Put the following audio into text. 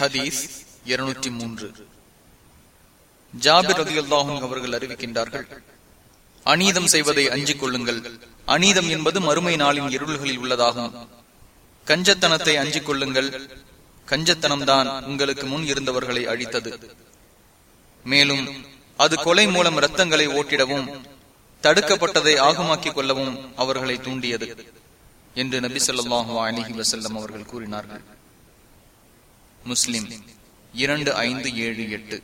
ஹதீஸ் இருநூற்றி மூன்று. ஜாபிர் ரதி அவர்கள் அறிவிக்கின்றார்கள் அநீதம் செய்வதை அஞ்சிக் கொள்ளுங்கள் அநீதம் என்பது மறுமை நாளின் இருள்களில் உள்ளதாகும். கஞ்சத்தனத்தை அஞ்சிக் கொள்ளுங்கள் கஞ்சத்தனம்தான் உங்களுக்கு முன் இருந்தவர்களை அழித்தது. மேலும் அது கொலை மூலம் இரத்தங்களை ஓட்டிடவும் தடுக்கப்பட்டதை ஆகமாக்கிக் கொள்ளவும் அவர்களை தூண்டியது என்று நபி சொல்லாஹு அலிஹி வசல்லம் அவர்கள் கூறினார்கள். முஸ்லிம். இரண்டு ஐந்து ஏழு எட்டு.